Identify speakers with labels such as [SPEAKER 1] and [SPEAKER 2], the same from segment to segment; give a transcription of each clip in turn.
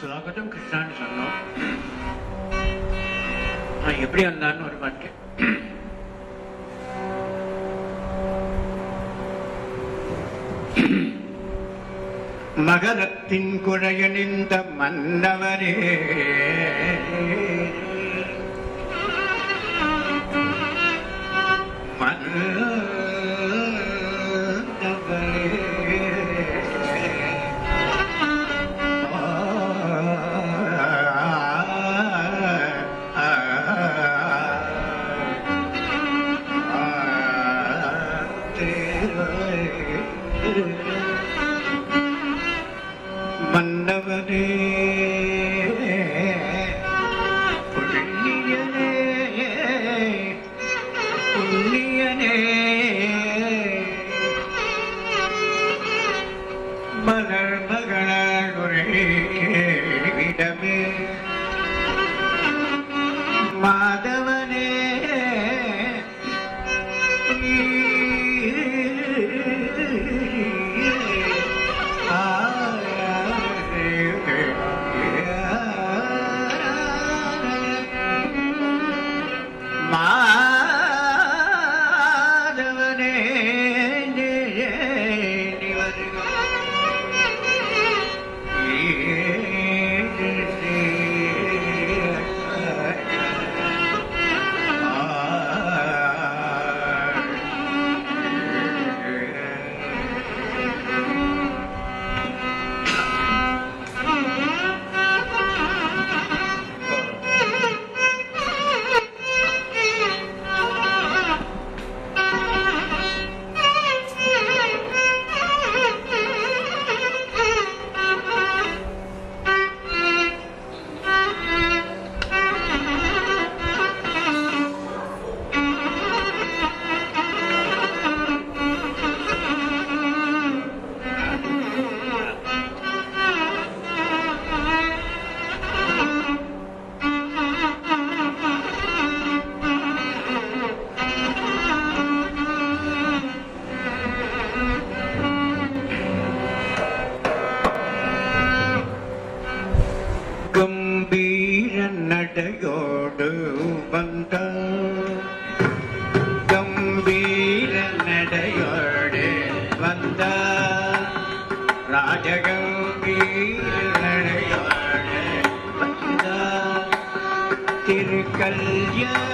[SPEAKER 1] சுதாகட்டும் கிருஷ்ணான்னு சொன்னோம். நான் எப்படி வந்தான்னு ஒரு பாட்டு மகரத்தின் குழையணிந்த மன்னவரே. மலர் மகளே இடமே நடையோடு வந்த கம்பீர நடையோடு வந்த ராஜகம்பீர நடையோடு வந்த திருக்கல்யாண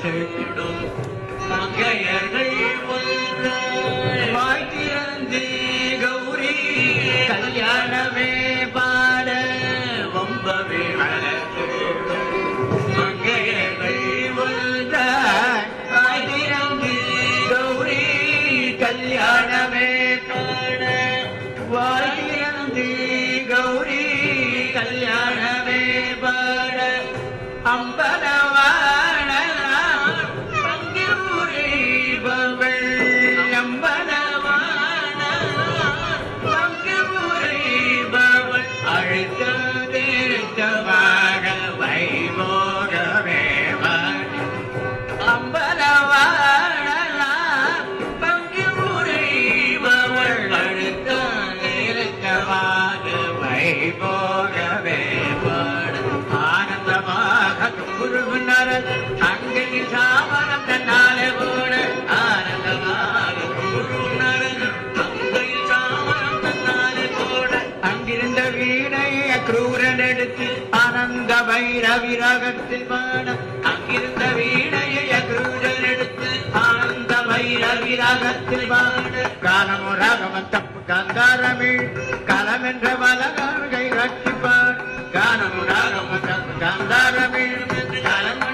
[SPEAKER 1] மலசூடும் மங்கையர்கள் ஒன்றாய் கௌரி கல்யாணமே பாட வம்பி மங்கையர்கள் ஒன்றாய் கௌரி கல்யாணமே பாட வாயிரந்து கௌரி கல்யாணமே பாட கானத்தப் கங்காரமே களம் என்ற வலகார்கை ரட்சிப்பார் கானம் ராகம் கந்தாரமே களம்